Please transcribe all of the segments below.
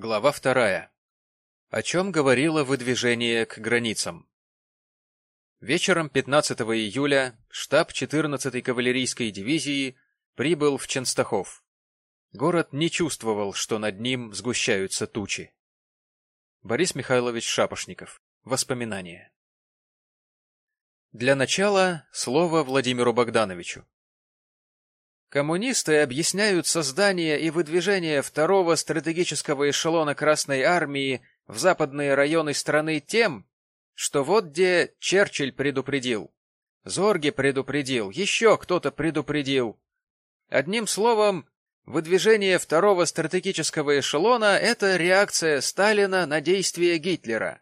Глава вторая. О чем говорило выдвижение к границам. Вечером 15 июля штаб 14-й кавалерийской дивизии прибыл в Ченстахов. Город не чувствовал, что над ним сгущаются тучи. Борис Михайлович Шапошников. Воспоминания. Для начала слово Владимиру Богдановичу. Коммунисты объясняют создание и выдвижение второго стратегического эшелона Красной Армии в западные районы страны тем, что вот где Черчилль предупредил, Зорге предупредил, еще кто-то предупредил. Одним словом, выдвижение второго стратегического эшелона — это реакция Сталина на действия Гитлера.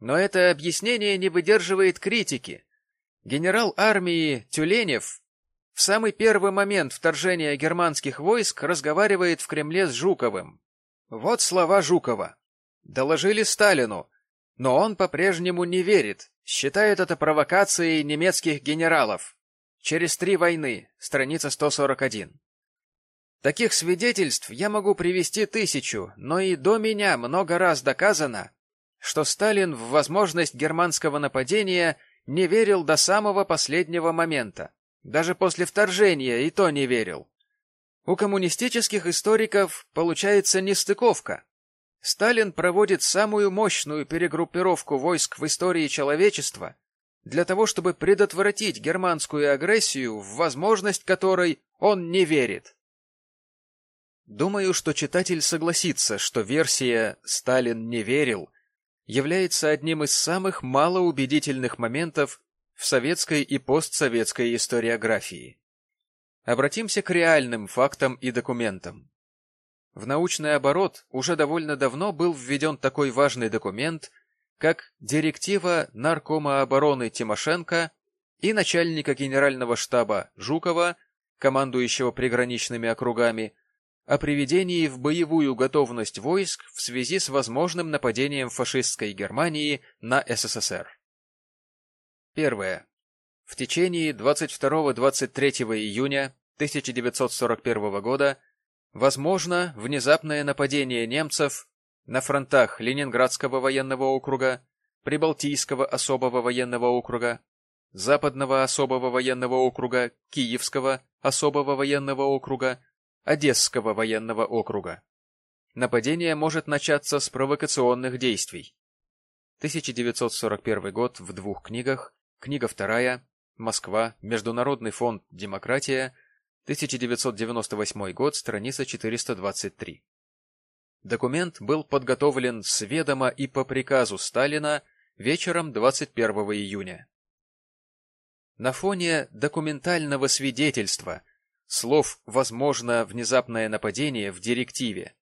Но это объяснение не выдерживает критики. Генерал армии Тюленев в самый первый момент вторжения германских войск разговаривает в Кремле с Жуковым. Вот слова Жукова. Доложили Сталину, но он по-прежнему не верит, считает это провокацией немецких генералов. Через три войны, страница 141. Таких свидетельств я могу привести тысячу, но и до меня много раз доказано, что Сталин в возможность германского нападения не верил до самого последнего момента. Даже после вторжения и то не верил. У коммунистических историков получается нестыковка. Сталин проводит самую мощную перегруппировку войск в истории человечества для того, чтобы предотвратить германскую агрессию, в возможность которой он не верит. Думаю, что читатель согласится, что версия «Сталин не верил» является одним из самых малоубедительных моментов в советской и постсоветской историографии. Обратимся к реальным фактам и документам. В научный оборот уже довольно давно был введен такой важный документ, как директива Наркома обороны Тимошенко и начальника генерального штаба Жукова, командующего приграничными округами, о приведении в боевую готовность войск в связи с возможным нападением фашистской Германии на СССР. Первое. В течение 22-23 июня 1941 года возможно внезапное нападение немцев на фронтах Ленинградского военного округа, Прибалтийского особого военного округа, Западного особого военного округа, Киевского особого военного округа, Одесского военного округа. Нападение может начаться с провокационных действий. 1941 год в двух книгах Книга вторая. Москва. Международный фонд «Демократия». 1998 год. Страница 423. Документ был подготовлен с ведома и по приказу Сталина вечером 21 июня. На фоне документального свидетельства слов «возможно внезапное нападение» в директиве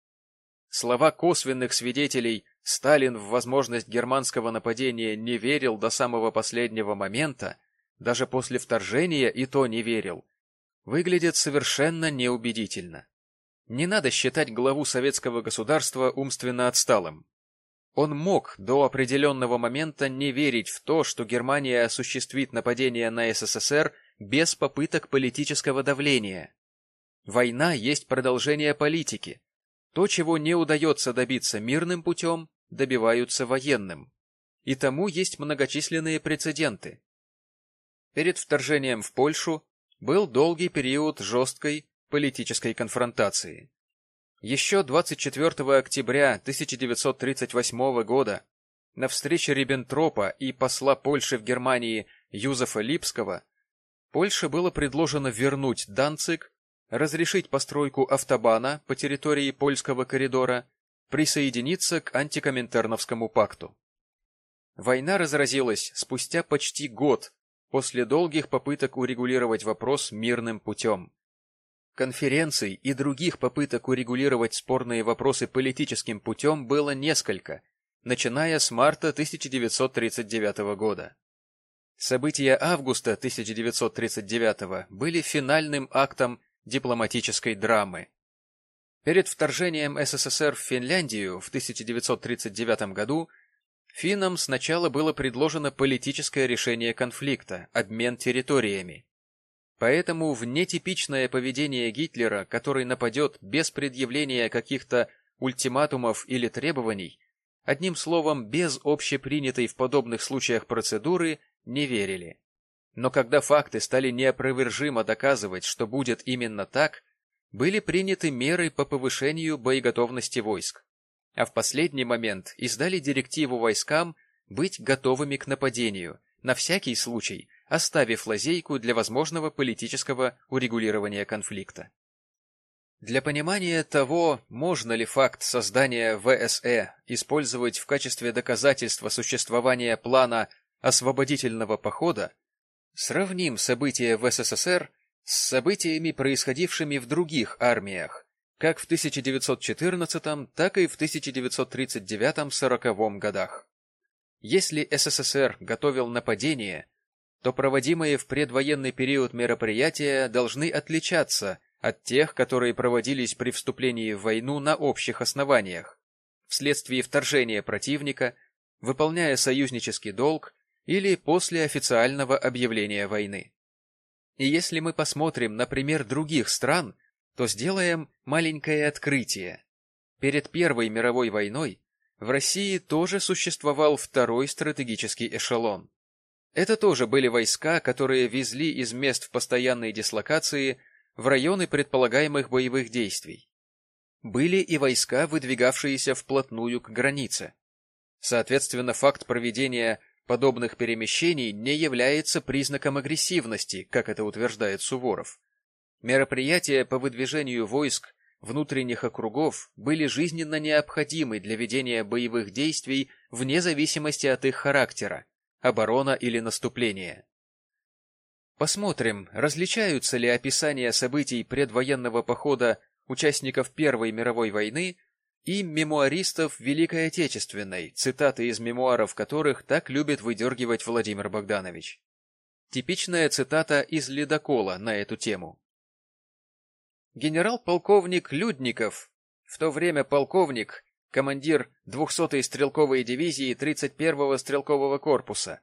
Слова косвенных свидетелей «Сталин в возможность германского нападения не верил до самого последнего момента, даже после вторжения и то не верил», выглядят совершенно неубедительно. Не надо считать главу советского государства умственно отсталым. Он мог до определенного момента не верить в то, что Германия осуществит нападение на СССР без попыток политического давления. Война есть продолжение политики, то, чего не удается добиться мирным путем, добиваются военным. И тому есть многочисленные прецеденты. Перед вторжением в Польшу был долгий период жесткой политической конфронтации. Еще 24 октября 1938 года на встрече Риббентропа и посла Польши в Германии Юзефа Липского Польше было предложено вернуть Данциг разрешить постройку автобана по территории польского коридора, присоединиться к антикоминтерновскому пакту. Война разразилась спустя почти год после долгих попыток урегулировать вопрос мирным путем. Конференций и других попыток урегулировать спорные вопросы политическим путем было несколько, начиная с марта 1939 года. События августа 1939 были финальным актом дипломатической драмы. Перед вторжением СССР в Финляндию в 1939 году финнам сначала было предложено политическое решение конфликта, обмен территориями. Поэтому в нетипичное поведение Гитлера, который нападет без предъявления каких-то ультиматумов или требований, одним словом, без общепринятой в подобных случаях процедуры, не верили. Но когда факты стали неопровержимо доказывать, что будет именно так, были приняты меры по повышению боеготовности войск, а в последний момент издали директиву войскам быть готовыми к нападению, на всякий случай оставив лазейку для возможного политического урегулирования конфликта. Для понимания того, можно ли факт создания ВСЭ использовать в качестве доказательства существования плана освободительного похода, сравним события в СССР с событиями, происходившими в других армиях, как в 1914, так и в 1939-40 годах. Если СССР готовил нападение, то проводимые в предвоенный период мероприятия должны отличаться от тех, которые проводились при вступлении в войну на общих основаниях, вследствие вторжения противника, выполняя союзнический долг или после официального объявления войны. И если мы посмотрим на пример других стран, то сделаем маленькое открытие. Перед Первой мировой войной в России тоже существовал второй стратегический эшелон. Это тоже были войска, которые везли из мест в постоянной дислокации в районы предполагаемых боевых действий. Были и войска, выдвигавшиеся вплотную к границе. Соответственно, факт проведения подобных перемещений не является признаком агрессивности, как это утверждает Суворов. Мероприятия по выдвижению войск внутренних округов были жизненно необходимы для ведения боевых действий вне зависимости от их характера, оборона или наступление. Посмотрим, различаются ли описания событий предвоенного похода участников Первой мировой войны и мемуаристов Великой Отечественной, цитаты из мемуаров которых так любит выдергивать Владимир Богданович. Типичная цитата из «Ледокола» на эту тему. Генерал-полковник Людников, в то время полковник, командир 200-й стрелковой дивизии 31-го стрелкового корпуса,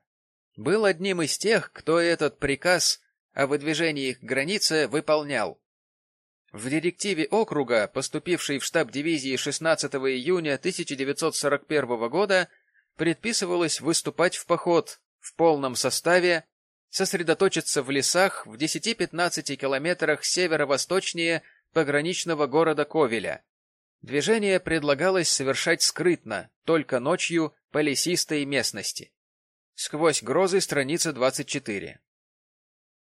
был одним из тех, кто этот приказ о выдвижении к границе выполнял. В директиве округа, поступившей в штаб дивизии 16 июня 1941 года, предписывалось выступать в поход в полном составе, сосредоточиться в лесах в 10-15 километрах северо-восточнее пограничного города Ковеля, Движение предлагалось совершать скрытно, только ночью по лесистой местности. Сквозь грозы страница 24.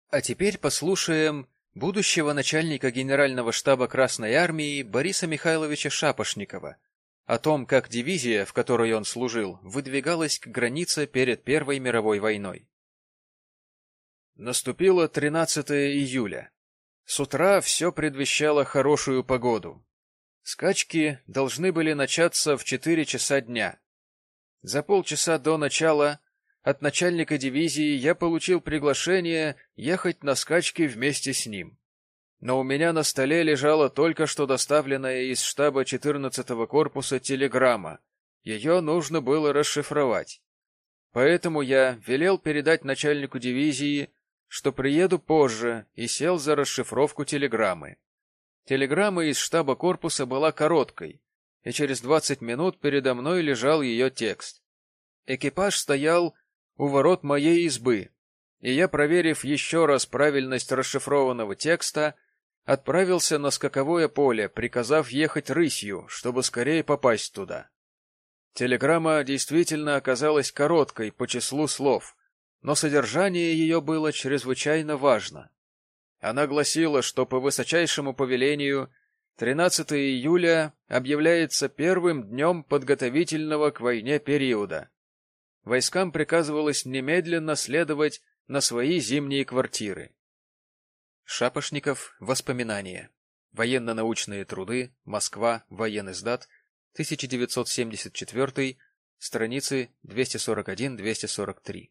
А теперь послушаем будущего начальника Генерального штаба Красной Армии Бориса Михайловича Шапошникова о том, как дивизия, в которой он служил, выдвигалась к границе перед Первой мировой войной. Наступило 13 июля. С утра все предвещало хорошую погоду, Скачки должны были начаться в четыре часа дня. За полчаса до начала от начальника дивизии я получил приглашение ехать на скачки вместе с ним. Но у меня на столе лежала только что доставленная из штаба 14-го корпуса телеграмма. Ее нужно было расшифровать. Поэтому я велел передать начальнику дивизии, что приеду позже, и сел за расшифровку телеграммы. Телеграмма из штаба корпуса была короткой, и через двадцать минут передо мной лежал ее текст. Экипаж стоял у ворот моей избы, и я, проверив еще раз правильность расшифрованного текста, отправился на скаковое поле, приказав ехать рысью, чтобы скорее попасть туда. Телеграмма действительно оказалась короткой по числу слов, но содержание ее было чрезвычайно важно. Она гласила, что по высочайшему повелению 13 июля объявляется первым днем подготовительного к войне периода. Войскам приказывалось немедленно следовать на свои зимние квартиры. Шапошников. Воспоминания. Военно-научные труды. Москва. Военный сдат. 1974. Страницы 241-243.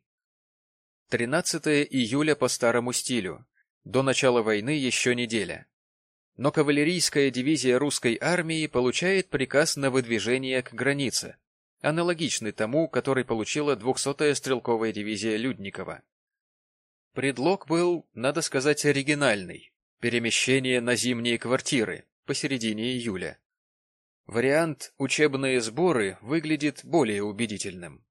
13 июля по старому стилю. До начала войны еще неделя. Но кавалерийская дивизия русской армии получает приказ на выдвижение к границе, аналогичный тому, который получила 200-я стрелковая дивизия Людникова. Предлог был, надо сказать, оригинальный – перемещение на зимние квартиры посередине июля. Вариант «учебные сборы» выглядит более убедительным.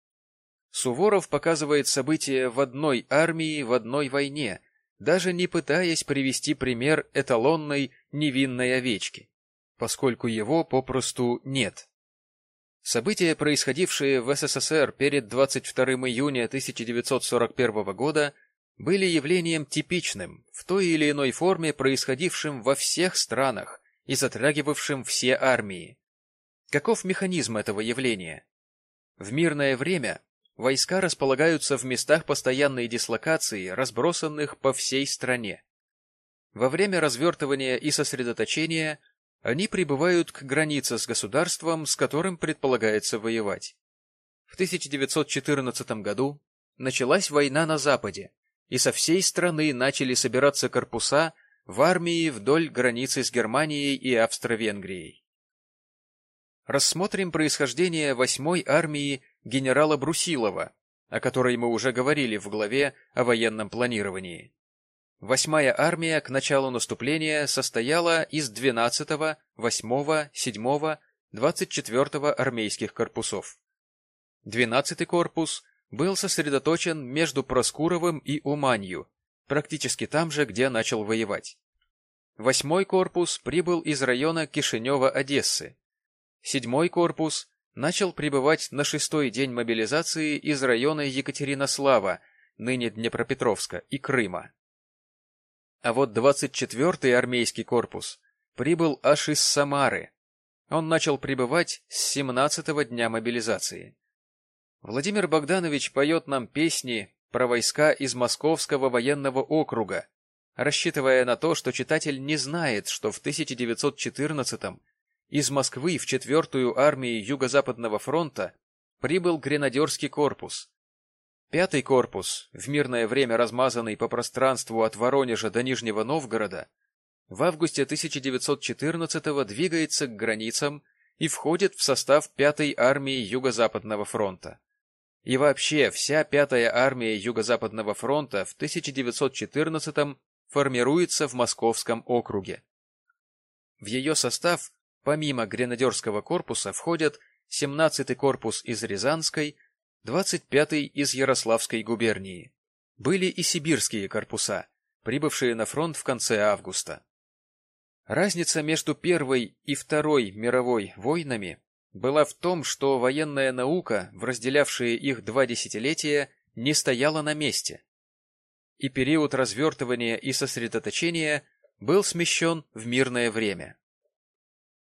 Суворов показывает события в одной армии в одной войне, даже не пытаясь привести пример эталонной невинной овечки, поскольку его попросту нет. События, происходившие в СССР перед 22 июня 1941 года, были явлением типичным, в той или иной форме происходившим во всех странах и затрагивавшим все армии. Каков механизм этого явления? В мирное время войска располагаются в местах постоянной дислокации, разбросанных по всей стране. Во время развертывания и сосредоточения они прибывают к границе с государством, с которым предполагается воевать. В 1914 году началась война на Западе, и со всей страны начали собираться корпуса в армии вдоль границы с Германией и Австро-Венгрией. Рассмотрим происхождение восьмой армии генерала Брусилова, о которой мы уже говорили в главе о военном планировании. Восьмая армия к началу наступления состояла из 12-го, 8-го, 7-го, 24-го армейских корпусов. 12-й корпус был сосредоточен между Проскуровым и Уманью, практически там же, где начал воевать. Восьмой корпус прибыл из района Кишинева-Одессы. Седьмой корпус начал прибывать на шестой день мобилизации из района Екатеринослава, ныне Днепропетровска, и Крыма. А вот 24-й армейский корпус прибыл аж из Самары. Он начал прибывать с 17-го дня мобилизации. Владимир Богданович поет нам песни про войска из Московского военного округа, рассчитывая на то, что читатель не знает, что в 1914-м из Москвы в 4-ю армию Юго-Западного фронта прибыл гренадерский корпус. Пятый корпус, в мирное время размазанный по пространству от Воронежа до Нижнего Новгорода, в августе 1914-го двигается к границам и входит в состав 5-й армии Юго-Западного фронта. И вообще, вся пятая армия Юго-Западного фронта в 1914-м формируется в Московском округе. В ее состав, помимо гренадерского корпуса, входят 17-й корпус из Рязанской, 25-й из Ярославской губернии. Были и сибирские корпуса, прибывшие на фронт в конце августа. Разница между Первой и Второй мировой войнами была в том, что военная наука, в разделявшие их два десятилетия, не стояла на месте. И период развертывания и сосредоточения был смещен в мирное время.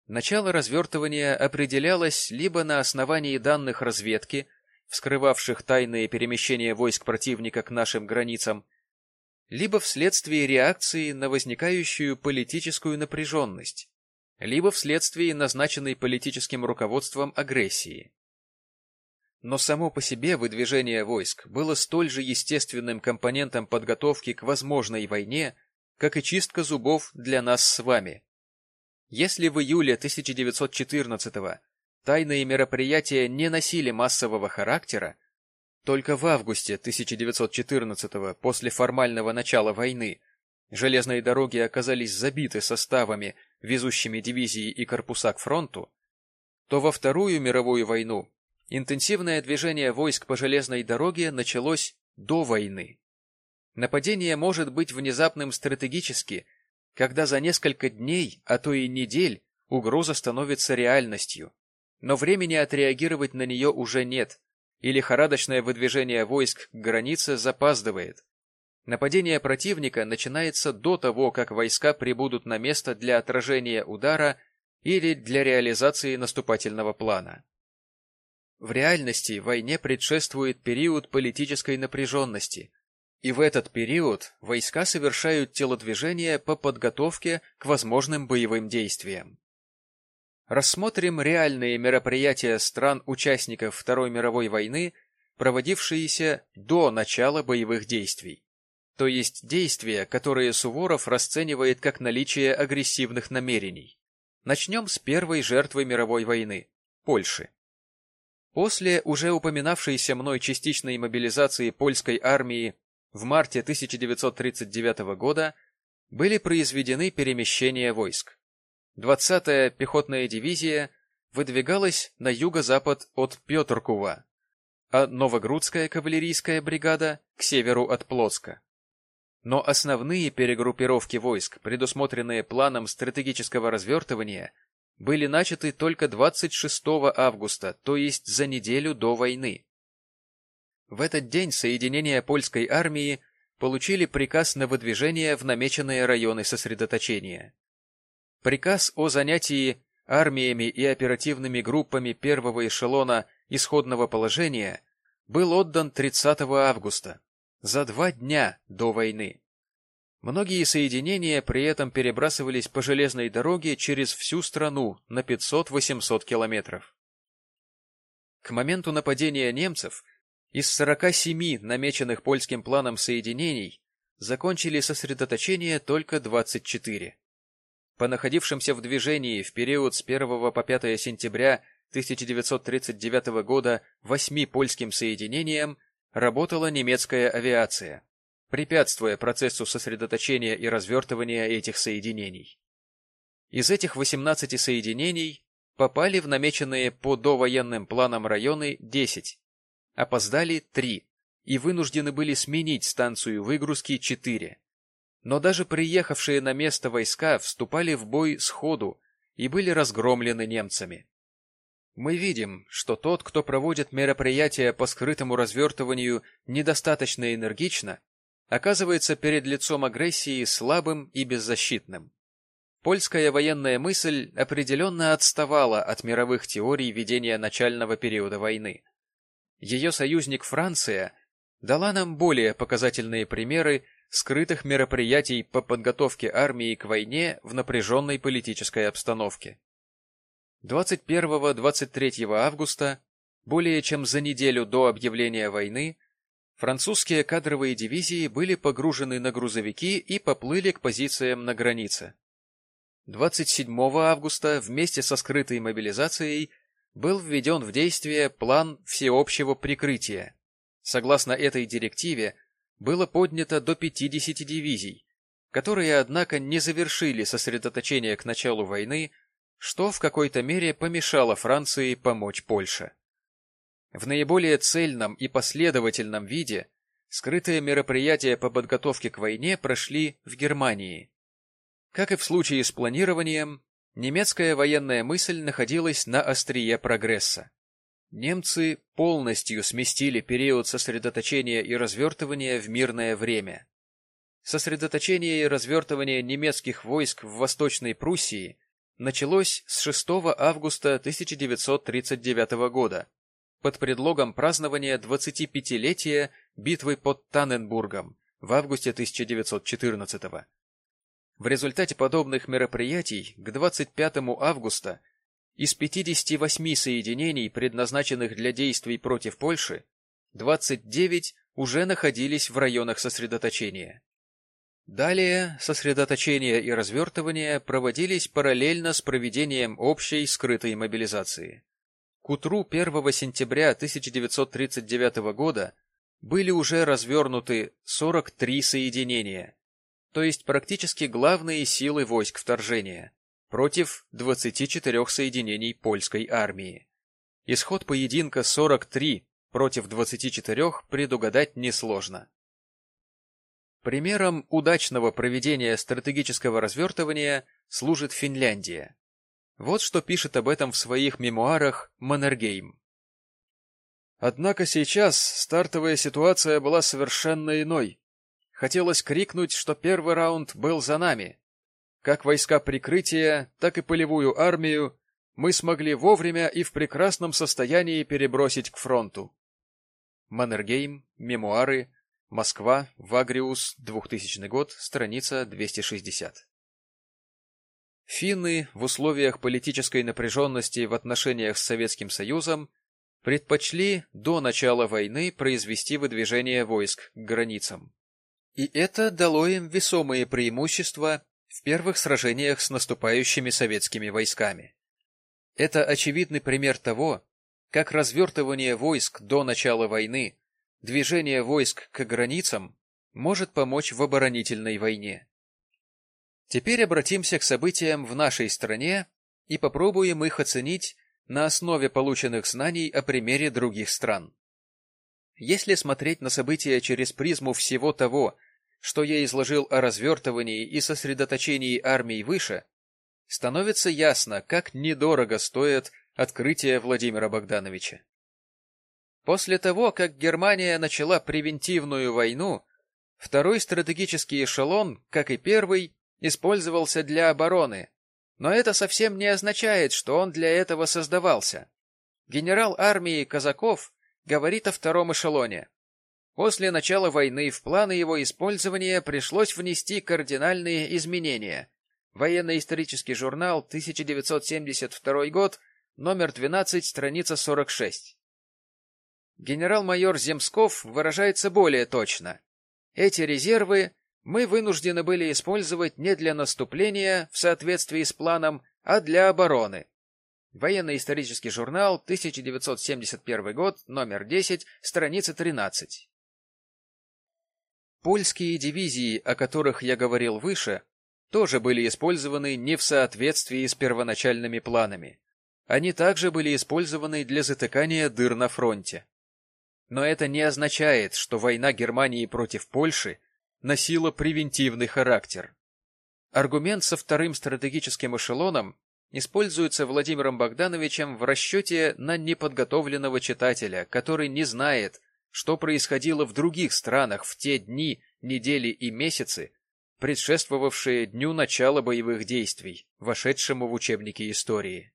Начало развертывания определялось либо на основании данных разведки, вскрывавших тайные перемещения войск противника к нашим границам, либо вследствие реакции на возникающую политическую напряженность, либо вследствие назначенной политическим руководством агрессии. Но само по себе выдвижение войск было столь же естественным компонентом подготовки к возможной войне, как и чистка зубов для нас с вами. Если в июле 1914-го тайные мероприятия не носили массового характера, только в августе 1914-го, после формального начала войны, железные дороги оказались забиты составами, везущими дивизии и корпуса к фронту, то во Вторую мировую войну интенсивное движение войск по железной дороге началось до войны. Нападение может быть внезапным стратегически, когда за несколько дней, а то и недель, угроза становится реальностью, но времени отреагировать на нее уже нет, и лихорадочное выдвижение войск к границе запаздывает. Нападение противника начинается до того, как войска прибудут на место для отражения удара или для реализации наступательного плана. В реальности войне предшествует период политической напряженности, и в этот период войска совершают телодвижения по подготовке к возможным боевым действиям. Рассмотрим реальные мероприятия стран-участников Второй мировой войны, проводившиеся до начала боевых действий то есть действия, которые Суворов расценивает как наличие агрессивных намерений. Начнем с первой жертвы мировой войны – Польши. После уже упоминавшейся мной частичной мобилизации польской армии в марте 1939 года были произведены перемещения войск. 20-я пехотная дивизия выдвигалась на юго-запад от Петркува, а Новогрудская кавалерийская бригада — к северу от Плотска. Но основные перегруппировки войск, предусмотренные планом стратегического развертывания, были начаты только 26 августа, то есть за неделю до войны. В этот день соединения польской армии получили приказ на выдвижение в намеченные районы сосредоточения. Приказ о занятии армиями и оперативными группами первого эшелона исходного положения был отдан 30 августа, за два дня до войны. Многие соединения при этом перебрасывались по железной дороге через всю страну на 500-800 километров. К моменту нападения немцев из 47 намеченных польским планом соединений закончили сосредоточение только 24. По находившимся в движении в период с 1 по 5 сентября 1939 года восьми польским соединениям работала немецкая авиация препятствуя процессу сосредоточения и развертывания этих соединений. Из этих 18 соединений попали в намеченные по довоенным планам районы 10, опоздали 3 и вынуждены были сменить станцию выгрузки 4. Но даже приехавшие на место войска вступали в бой сходу и были разгромлены немцами. Мы видим, что тот, кто проводит мероприятия по скрытому развертыванию недостаточно энергично, оказывается перед лицом агрессии слабым и беззащитным. Польская военная мысль определенно отставала от мировых теорий ведения начального периода войны. Ее союзник Франция дала нам более показательные примеры скрытых мероприятий по подготовке армии к войне в напряженной политической обстановке. 21-23 августа, более чем за неделю до объявления войны, Французские кадровые дивизии были погружены на грузовики и поплыли к позициям на границе. 27 августа вместе со скрытой мобилизацией был введен в действие план всеобщего прикрытия. Согласно этой директиве, было поднято до 50 дивизий, которые, однако, не завершили сосредоточение к началу войны, что в какой-то мере помешало Франции помочь Польше. В наиболее цельном и последовательном виде скрытые мероприятия по подготовке к войне прошли в Германии. Как и в случае с планированием, немецкая военная мысль находилась на острие прогресса. Немцы полностью сместили период сосредоточения и развертывания в мирное время. Сосредоточение и развертывание немецких войск в Восточной Пруссии началось с 6 августа 1939 года под предлогом празднования 25-летия битвы под Танненбургом в августе 1914 -го. В результате подобных мероприятий к 25 августа из 58 соединений, предназначенных для действий против Польши, 29 уже находились в районах сосредоточения. Далее сосредоточение и развертывание проводились параллельно с проведением общей скрытой мобилизации. К утру 1 сентября 1939 года были уже развернуты 43 соединения, то есть практически главные силы войск вторжения, против 24 соединений польской армии. Исход поединка 43 против 24 предугадать несложно. Примером удачного проведения стратегического развертывания служит Финляндия. Вот что пишет об этом в своих мемуарах Маннергейм. Однако сейчас стартовая ситуация была совершенно иной. Хотелось крикнуть, что первый раунд был за нами. Как войска прикрытия, так и полевую армию мы смогли вовремя и в прекрасном состоянии перебросить к фронту. Маннергейм, мемуары, Москва, Вагриус, 2000 год, страница 260. Финны в условиях политической напряженности в отношениях с Советским Союзом предпочли до начала войны произвести выдвижение войск к границам. И это дало им весомые преимущества в первых сражениях с наступающими советскими войсками. Это очевидный пример того, как развертывание войск до начала войны, движение войск к границам может помочь в оборонительной войне. Теперь обратимся к событиям в нашей стране и попробуем их оценить на основе полученных знаний о примере других стран. Если смотреть на события через призму всего того, что я изложил о развертывании и сосредоточении армий выше, становится ясно, как недорого стоит открытие Владимира Богдановича. После того, как Германия начала превентивную войну, второй стратегический эшелон, как и первый, использовался для обороны, но это совсем не означает, что он для этого создавался. Генерал армии Казаков говорит о втором эшелоне. После начала войны в планы его использования пришлось внести кардинальные изменения, Военно-исторический журнал, 1972 год, номер 12, страница 46. Генерал-майор Земсков выражается более точно. Эти резервы мы вынуждены были использовать не для наступления в соответствии с планом, а для обороны. Военно-исторический журнал, 1971 год, номер 10, страница 13. Польские дивизии, о которых я говорил выше, тоже были использованы не в соответствии с первоначальными планами. Они также были использованы для затыкания дыр на фронте. Но это не означает, что война Германии против Польши носила превентивный характер. Аргумент со вторым стратегическим эшелоном используется Владимиром Богдановичем в расчете на неподготовленного читателя, который не знает, что происходило в других странах в те дни, недели и месяцы, предшествовавшие дню начала боевых действий, вошедшему в учебники истории.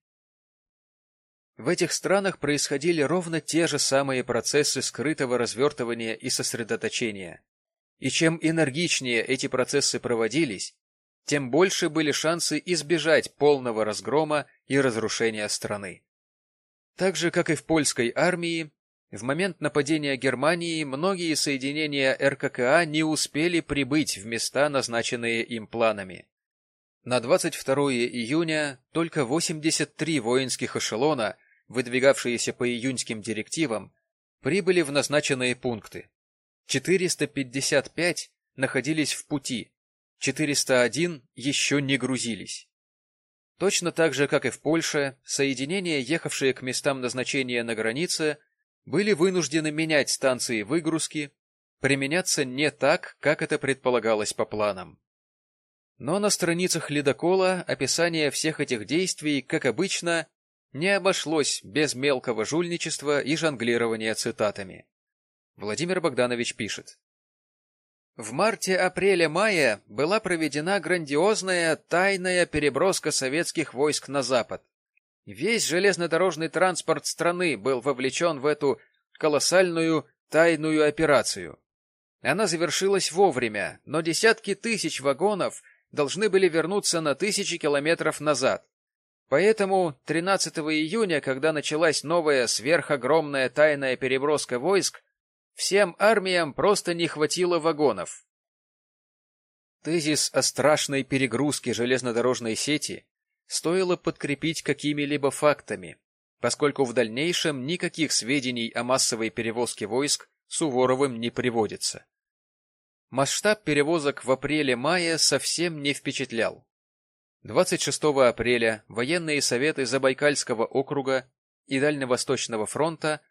В этих странах происходили ровно те же самые процессы скрытого развертывания и сосредоточения. И чем энергичнее эти процессы проводились, тем больше были шансы избежать полного разгрома и разрушения страны. Так же, как и в польской армии, в момент нападения Германии многие соединения РККА не успели прибыть в места, назначенные им планами. На 22 июня только 83 воинских эшелона, выдвигавшиеся по июньским директивам, прибыли в назначенные пункты. 455 находились в пути, 401 еще не грузились. Точно так же, как и в Польше, соединения, ехавшие к местам назначения на границе, были вынуждены менять станции выгрузки, применяться не так, как это предполагалось по планам. Но на страницах ледокола описание всех этих действий, как обычно, не обошлось без мелкого жульничества и жонглирования цитатами. Владимир Богданович пишет. В марте-апреле-мае была проведена грандиозная тайная переброска советских войск на запад. Весь железнодорожный транспорт страны был вовлечен в эту колоссальную тайную операцию. Она завершилась вовремя, но десятки тысяч вагонов должны были вернуться на тысячи километров назад. Поэтому 13 июня, когда началась новая сверхогромная тайная переброска войск, всем армиям просто не хватило вагонов. Тезис о страшной перегрузке железнодорожной сети стоило подкрепить какими-либо фактами, поскольку в дальнейшем никаких сведений о массовой перевозке войск Суворовым не приводится. Масштаб перевозок в апреле-мае совсем не впечатлял. 26 апреля военные советы Забайкальского округа и Дальневосточного фронта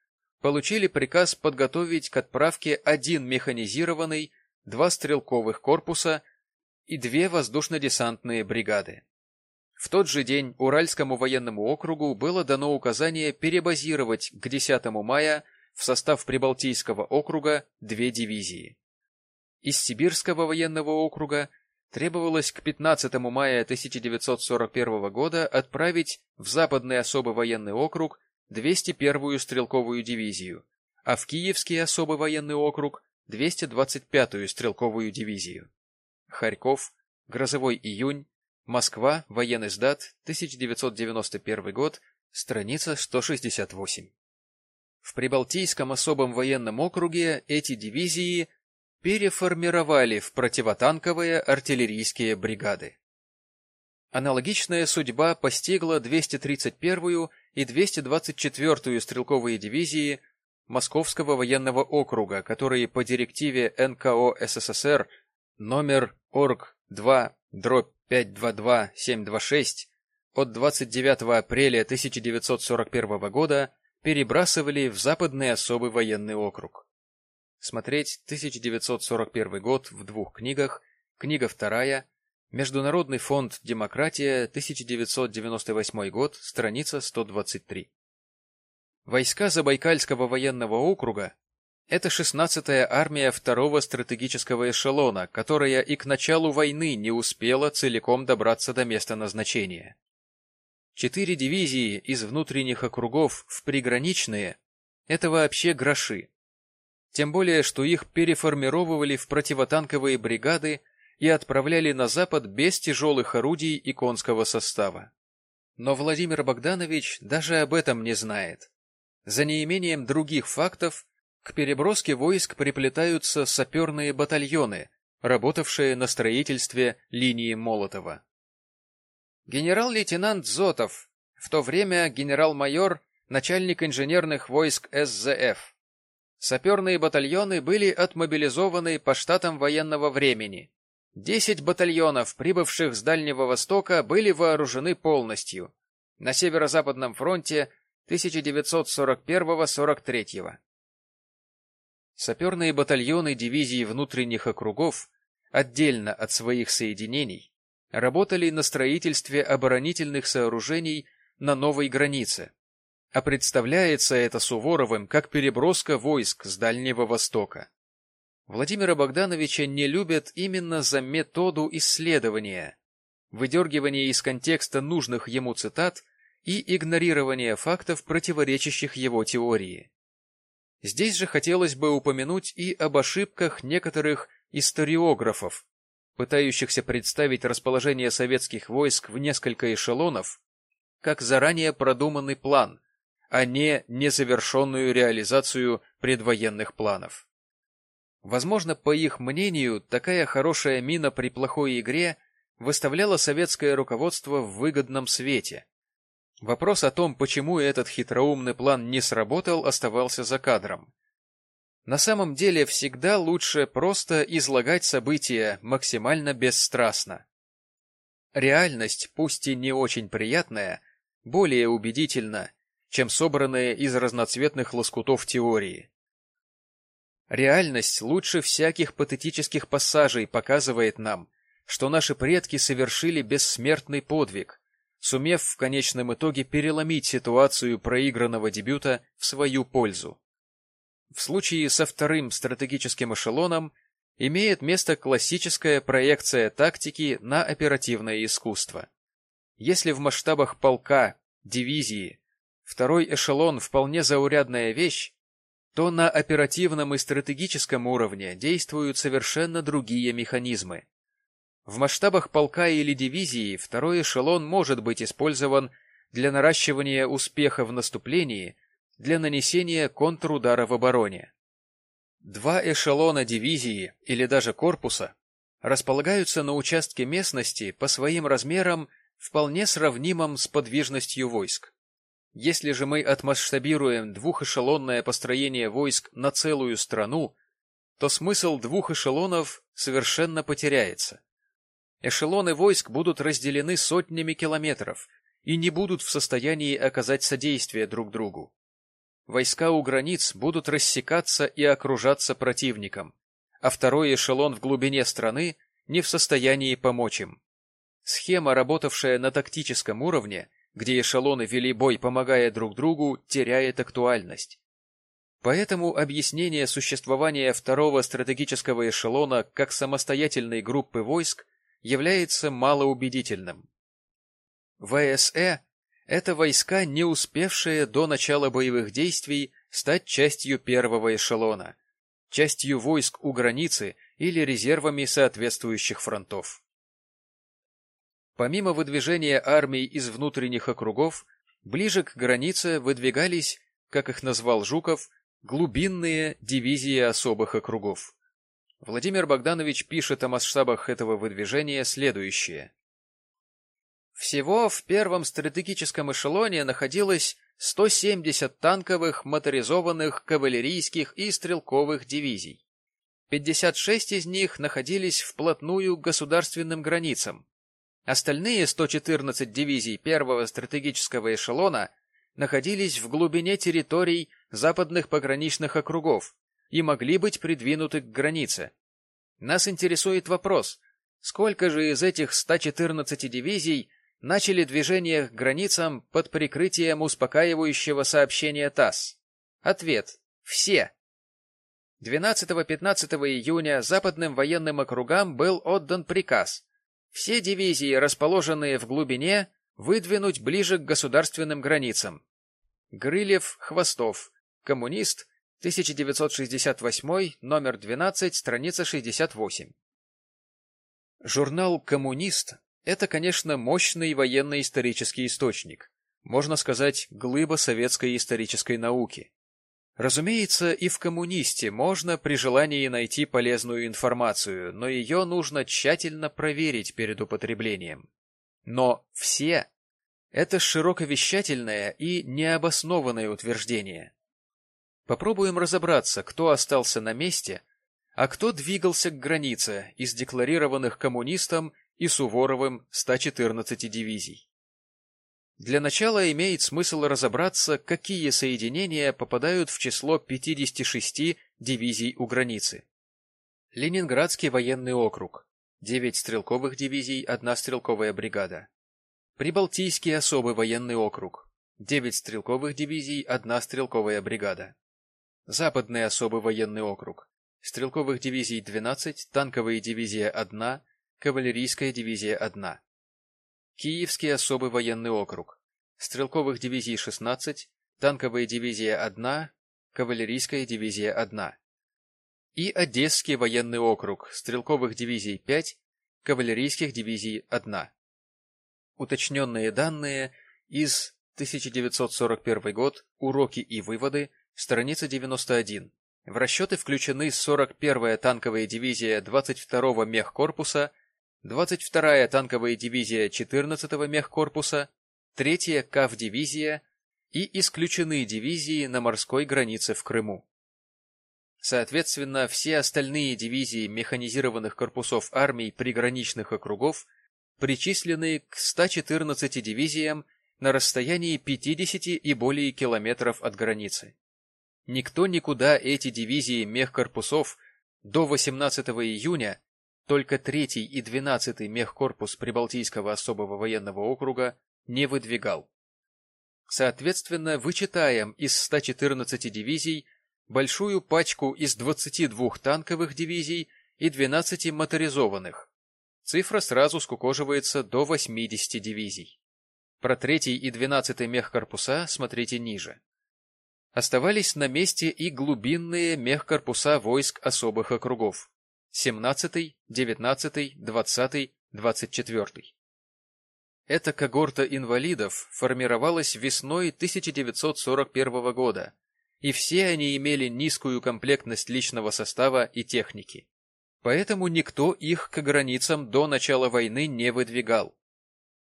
получили приказ подготовить к отправке один механизированный, два стрелковых корпуса и две воздушно-десантные бригады. В тот же день Уральскому военному округу было дано указание перебазировать к 10 мая в состав Прибалтийского округа две дивизии. Из Сибирского военного округа требовалось к 15 мая 1941 года отправить в Западный особый военный округ 201-ю стрелковую дивизию, а в Киевский особый военный округ 225-ю стрелковую дивизию. Харьков, Грозовой июнь, Москва, военный сдат, 1991 год, страница 168. В Прибалтийском особом военном округе эти дивизии переформировали в противотанковые артиллерийские бригады. Аналогичная судьба постигла 231-ю и 224-ю стрелковые дивизии Московского военного округа, которые по директиве НКО СССР номер ОРГ-2 дробь 522-726 от 29 апреля 1941 года перебрасывали в Западный особый военный округ. Смотреть 1941 год в двух книгах, книга вторая, Международный фонд «Демократия», 1998 год, страница 123. Войска Забайкальского военного округа – это 16-я армия второго стратегического эшелона, которая и к началу войны не успела целиком добраться до места назначения. Четыре дивизии из внутренних округов в приграничные – это вообще гроши. Тем более, что их переформировывали в противотанковые бригады и отправляли на запад без тяжелых орудий и конского состава. Но Владимир Богданович даже об этом не знает. За неимением других фактов к переброске войск приплетаются саперные батальоны, работавшие на строительстве линии Молотова. Генерал-лейтенант Зотов, в то время генерал-майор, начальник инженерных войск СЗФ. Саперные батальоны были отмобилизованы по штатам военного времени. Десять батальонов, прибывших с Дальнего Востока, были вооружены полностью. На Северо-Западном фронте 1941-43. Саперные батальоны дивизии внутренних округов, отдельно от своих соединений, работали на строительстве оборонительных сооружений на новой границе. А представляется это Суворовым как переброска войск с Дальнего Востока. Владимира Богдановича не любят именно за методу исследования, выдергивание из контекста нужных ему цитат и игнорирование фактов, противоречащих его теории. Здесь же хотелось бы упомянуть и об ошибках некоторых историографов, пытающихся представить расположение советских войск в несколько эшелонов, как заранее продуманный план, а не незавершенную реализацию предвоенных планов. Возможно, по их мнению, такая хорошая мина при плохой игре выставляла советское руководство в выгодном свете. Вопрос о том, почему этот хитроумный план не сработал, оставался за кадром. На самом деле всегда лучше просто излагать события максимально бесстрастно. Реальность, пусть и не очень приятная, более убедительна, чем собранная из разноцветных лоскутов теории. Реальность лучше всяких патетических пассажей показывает нам, что наши предки совершили бессмертный подвиг, сумев в конечном итоге переломить ситуацию проигранного дебюта в свою пользу. В случае со вторым стратегическим эшелоном имеет место классическая проекция тактики на оперативное искусство. Если в масштабах полка, дивизии, второй эшелон вполне заурядная вещь, то на оперативном и стратегическом уровне действуют совершенно другие механизмы. В масштабах полка или дивизии второй эшелон может быть использован для наращивания успеха в наступлении, для нанесения контрудара в обороне. Два эшелона дивизии или даже корпуса располагаются на участке местности по своим размерам вполне сравнимом с подвижностью войск. Если же мы отмасштабируем двухэшелонное построение войск на целую страну, то смысл двух эшелонов совершенно потеряется. Эшелоны войск будут разделены сотнями километров и не будут в состоянии оказать содействие друг другу. Войска у границ будут рассекаться и окружаться противником, а второй эшелон в глубине страны не в состоянии помочь им. Схема, работавшая на тактическом уровне, где эшелоны вели бой, помогая друг другу, теряет актуальность. Поэтому объяснение существования второго стратегического эшелона как самостоятельной группы войск является малоубедительным. ВСЭ – это войска, не успевшие до начала боевых действий стать частью первого эшелона, частью войск у границы или резервами соответствующих фронтов. Помимо выдвижения армий из внутренних округов, ближе к границе выдвигались, как их назвал Жуков, глубинные дивизии особых округов. Владимир Богданович пишет о масштабах этого выдвижения следующее. Всего в первом стратегическом эшелоне находилось 170 танковых, моторизованных, кавалерийских и стрелковых дивизий. 56 из них находились вплотную к государственным границам, Остальные 114 дивизий первого стратегического эшелона находились в глубине территорий западных пограничных округов и могли быть придвинуты к границе. Нас интересует вопрос, сколько же из этих 114 дивизий начали движение к границам под прикрытием успокаивающего сообщения ТАСС? Ответ – все. 12-15 июня западным военным округам был отдан приказ все дивизии, расположенные в глубине, выдвинуть ближе к государственным границам. Грылев, Хвостов, коммунист, 1968, номер 12, страница 68. Журнал «Коммунист» — это, конечно, мощный военно-исторический источник, можно сказать, глыба советской исторической науки. Разумеется, и в «Коммунисте» можно при желании найти полезную информацию, но ее нужно тщательно проверить перед употреблением. Но «все» — это широковещательное и необоснованное утверждение. Попробуем разобраться, кто остался на месте, а кто двигался к границе из декларированных коммунистом и Суворовым 114 дивизий. Для начала имеет смысл разобраться, какие соединения попадают в число 56 дивизий у границы. Ленинградский военный округ. 9 стрелковых дивизий, 1 стрелковая бригада. Прибалтийский особый военный округ. 9 стрелковых дивизий, 1 стрелковая бригада. Западный особый военный округ. Стрелковых дивизий 12, танковая дивизия 1, кавалерийская дивизия 1. Киевский особый военный округ. Стрелковых дивизий 16, танковая дивизия 1, кавалерийская дивизия 1. И Одесский военный округ. Стрелковых дивизий 5, кавалерийских дивизий 1. Уточненные данные из 1941 год. Уроки и выводы. Страница 91. В расчеты включены 41-я танковая дивизия 22-го мехкорпуса 22-я танковая дивизия 14-го мехкорпуса, 3-я КАВ-дивизия и исключены дивизии на морской границе в Крыму. Соответственно, все остальные дивизии механизированных корпусов армий приграничных округов причислены к 114 дивизиям на расстоянии 50 и более километров от границы. Никто никуда эти дивизии мехкорпусов до 18 июня только третий и двенадцатый мехкорпус Прибалтийского особого военного округа не выдвигал. Соответственно, вычитаем из 114 дивизий большую пачку из 22 танковых дивизий и 12 моторизованных. Цифра сразу скукоживается до 80 дивизий. Про третий и 12 мехкорпуса смотрите ниже. Оставались на месте и глубинные мехкорпуса войск особых округов. 17, 19, 20, 24. Эта когорта инвалидов формировалась весной 1941 года, и все они имели низкую комплектность личного состава и техники. Поэтому никто их к границам до начала войны не выдвигал.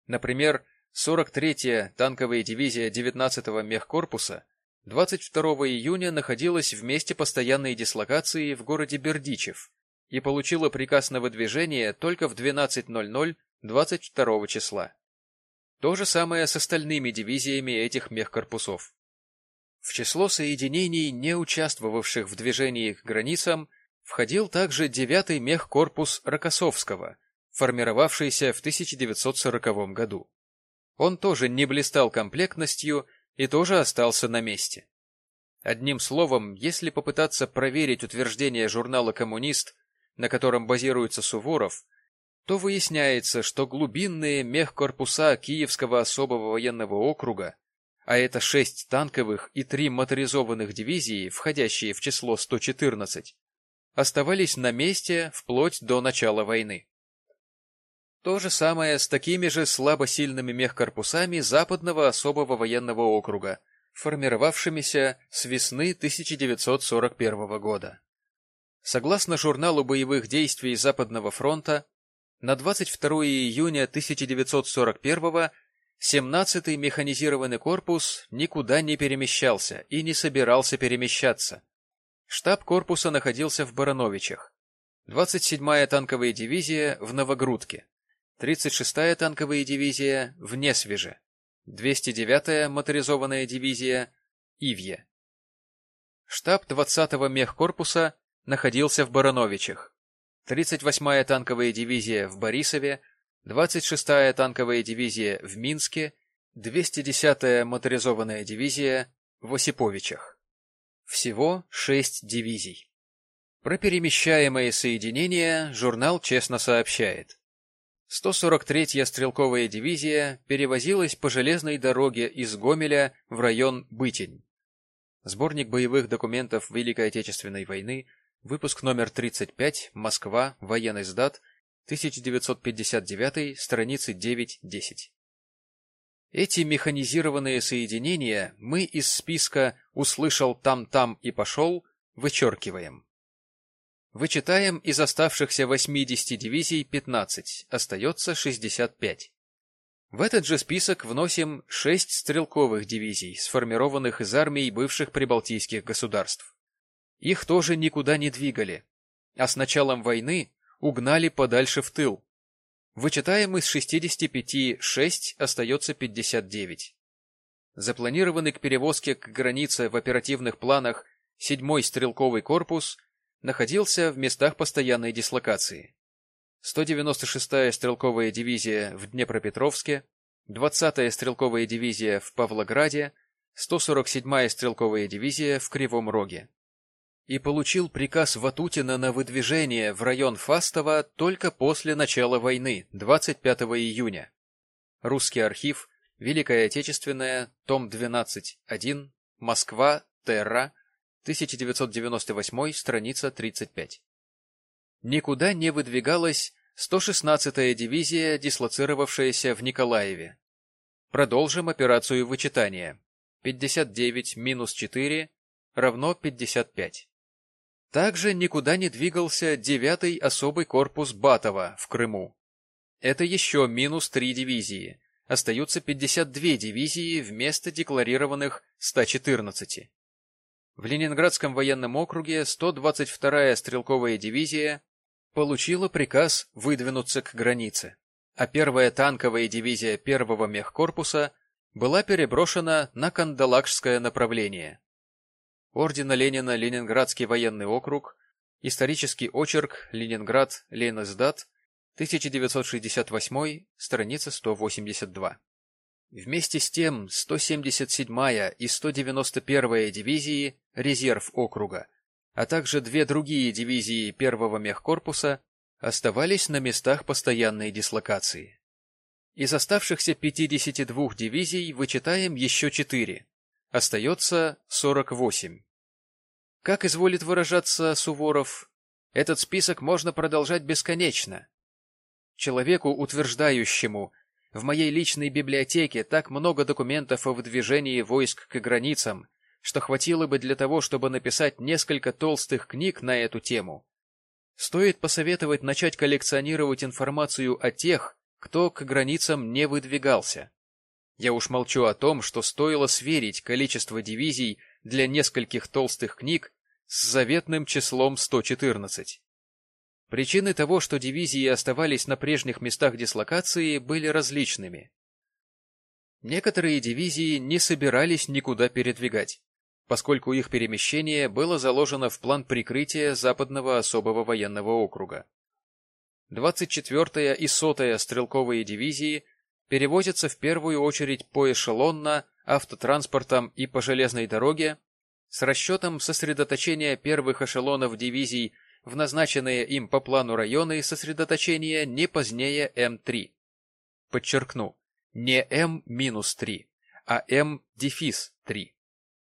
Например, 43-я танковая дивизия 19-го мехкорпуса 22 июня находилась в месте постоянной дислокации в городе Бердичев, и получила приказ на выдвижение только в 12.00 22 числа. То же самое с остальными дивизиями этих мехкорпусов. В число соединений, не участвовавших в движении к границам, входил также 9-й мехкорпус Рокоссовского, формировавшийся в 1940 году. Он тоже не блистал комплектностью и тоже остался на месте. Одним словом, если попытаться проверить утверждение журнала «Коммунист» на котором базируется Суворов, то выясняется, что глубинные мехкорпуса Киевского особого военного округа, а это шесть танковых и три моторизованных дивизии, входящие в число 114, оставались на месте вплоть до начала войны. То же самое с такими же слабосильными мехкорпусами Западного особого военного округа, формировавшимися с весны 1941 года. Согласно журналу боевых действий Западного фронта, на 22 июня 1941 17-й механизированный корпус никуда не перемещался и не собирался перемещаться. Штаб корпуса находился в Барановичах. 27-я танковая дивизия в Новогрудке. 36-я танковая дивизия в Несвеже, 209-я моторизованная дивизия Ивье. Штаб 20-го мехкорпуса находился в Барановичах, 38-я танковая дивизия в Борисове, 26-я танковая дивизия в Минске, 210-я моторизованная дивизия в Осиповичах. Всего шесть дивизий. Про перемещаемые соединения журнал честно сообщает. 143-я стрелковая дивизия перевозилась по железной дороге из Гомеля в район Бытень. Сборник боевых документов Великой Отечественной войны, выпуск номер 35, Москва, военный сдат, 1959, страницы 9-10. Эти механизированные соединения мы из списка «услышал там-там и пошел» вычеркиваем. Вычитаем из оставшихся 80 дивизий 15, остается 65. В этот же список вносим 6 стрелковых дивизий, сформированных из армий бывших прибалтийских государств. Их тоже никуда не двигали, а с началом войны угнали подальше в тыл. Вычитаем из 65 6, остается 59. Запланированный к перевозке к границе в оперативных планах 7-й стрелковый корпус находился в местах постоянной дислокации. 196-я стрелковая дивизия в Днепропетровске, 20-я стрелковая дивизия в Павлограде, 147-я стрелковая дивизия в Кривом Роге. И получил приказ Ватутина на выдвижение в район Фастова только после начала войны, 25 июня. Русский архив, Великая Отечественная, том 12, 1, Москва, Терра, 1998, страница 35. Никуда не выдвигалась 116-я дивизия, дислоцировавшаяся в Николаеве. Продолжим операцию вычитания. 59 минус 4 равно 55. Также никуда не двигался 9-й особый корпус Батова в Крыму. Это еще минус 3 дивизии. Остаются 52 дивизии вместо декларированных 114. В Ленинградском военном округе 122-я стрелковая дивизия получила приказ выдвинуться к границе, а первая танковая дивизия первого мехкорпуса была переброшена на Кандалакшское направление. Ордена Ленина Ленинградский военный округ, исторический очерк Ленинград Ленэсдат, 1968, страница 182. Вместе с тем 177-я и 191-я дивизии резерв округа, а также две другие дивизии первого мехкорпуса оставались на местах постоянной дислокации. Из оставшихся 52 дивизий вычитаем еще 4. Остается 48. Как изволит выражаться Суворов, этот список можно продолжать бесконечно. Человеку, утверждающему в моей личной библиотеке так много документов о выдвижении войск к границам, что хватило бы для того, чтобы написать несколько толстых книг на эту тему. Стоит посоветовать начать коллекционировать информацию о тех, кто к границам не выдвигался. Я уж молчу о том, что стоило сверить количество дивизий для нескольких толстых книг с заветным числом 114. Причины того, что дивизии оставались на прежних местах дислокации, были различными. Некоторые дивизии не собирались никуда передвигать, поскольку их перемещение было заложено в план прикрытия Западного особого военного округа. 24-я и 100-я стрелковые дивизии перевозятся в первую очередь поэшелонно, автотранспортом и по железной дороге с расчетом сосредоточения первых эшелонов дивизий в назначенные им по плану районы сосредоточения не позднее М3. Подчеркну, не М-3, а М-3,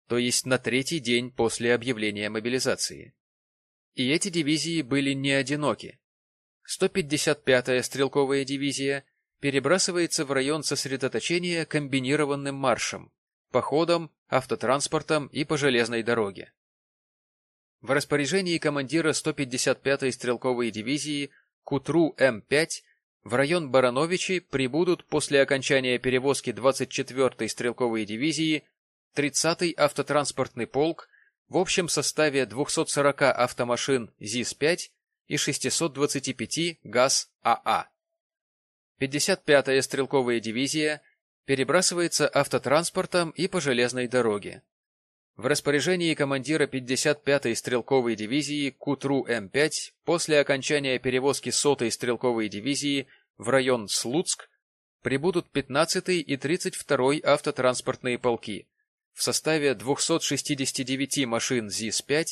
то есть на третий день после объявления мобилизации. И эти дивизии были не одиноки. 155-я стрелковая дивизия перебрасывается в район сосредоточения комбинированным маршем, походом, автотранспортом и по железной дороге. В распоряжении командира 155-й стрелковой дивизии к утру М5 в район Барановичи прибудут после окончания перевозки 24-й стрелковой дивизии 30-й автотранспортный полк в общем составе 240 автомашин ЗИС-5 и 625 ГАЗ-АА. 55-я стрелковая дивизия перебрасывается автотранспортом и по железной дороге. В распоряжении командира 55-й стрелковой дивизии к утру М5 после окончания перевозки 100-й стрелковой дивизии в район Слуцк прибудут 15-й и 32-й автотранспортные полки в составе 269 машин ЗИС-5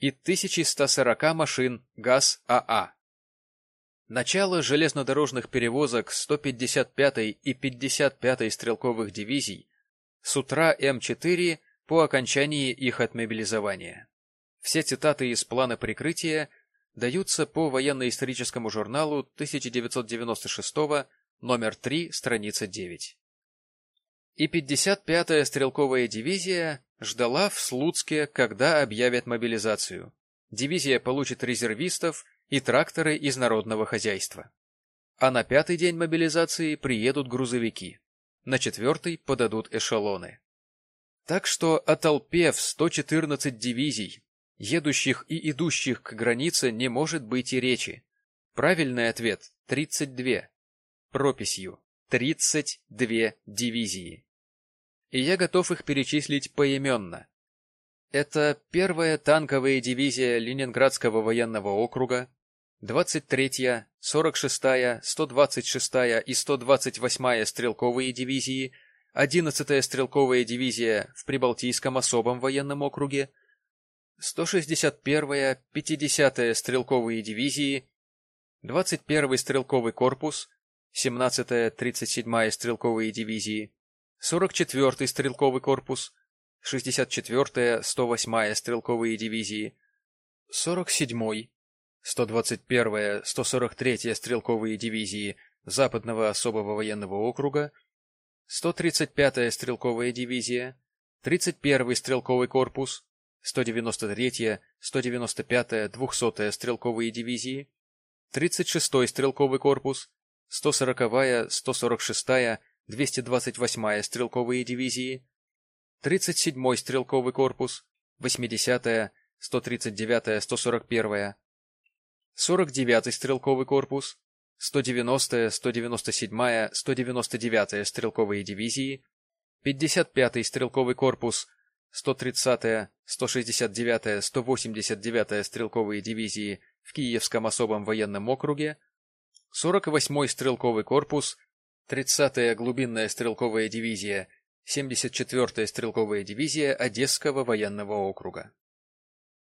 и 1140 машин ГАЗ-АА. Начало железнодорожных перевозок 155-й и 55-й стрелковых дивизий с утра М4 по окончании их отмобилизования. Все цитаты из плана прикрытия даются по военно-историческому журналу 1996 номер 3, страница 9. И 55-я стрелковая дивизия ждала в Слуцке, когда объявят мобилизацию. Дивизия получит резервистов и тракторы из народного хозяйства. А на пятый день мобилизации приедут грузовики. На четвертый подадут эшелоны. Так что о толпе в 114 дивизий, едущих и идущих к границе, не может быть и речи. Правильный ответ – 32. Прописью – 32 дивизии. И я готов их перечислить поименно. Это первая танковая дивизия Ленинградского военного округа, 23-я, 46-я, 126-я и 128-я стрелковые дивизии, 11-я стрелковая дивизия в Прибалтийском особом военном округе, 161-я, 50-я стрелковые дивизии, 21-й стрелковый корпус, 17-я, 37-я стрелковые дивизии, 44-й стрелковый корпус, 64-я, 108-я стрелковые дивизии, 47-й, 121-я, 143-я стрелковые дивизии Западного особого военного округа, 135-я стрелковая дивизия, 31-й стрелковый корпус, 193-я, 195-я, 200-я стрелковые дивизии, 36-й стрелковый корпус, 140-я, 146-я, 228-я стрелковые дивизии, 37-й стрелковый корпус, 80-я, 139-я, 141-я, 49-й стрелковый корпус, 190-я, 197-я, 199-я стрелковые дивизии, 55-й стрелковый корпус, 130-я, 169-я, 189-я стрелковые дивизии в Киевском особом военном округе, 48-й стрелковый корпус, 30-я глубинная стрелковая дивизия, 74-я стрелковая дивизия Одесского военного округа.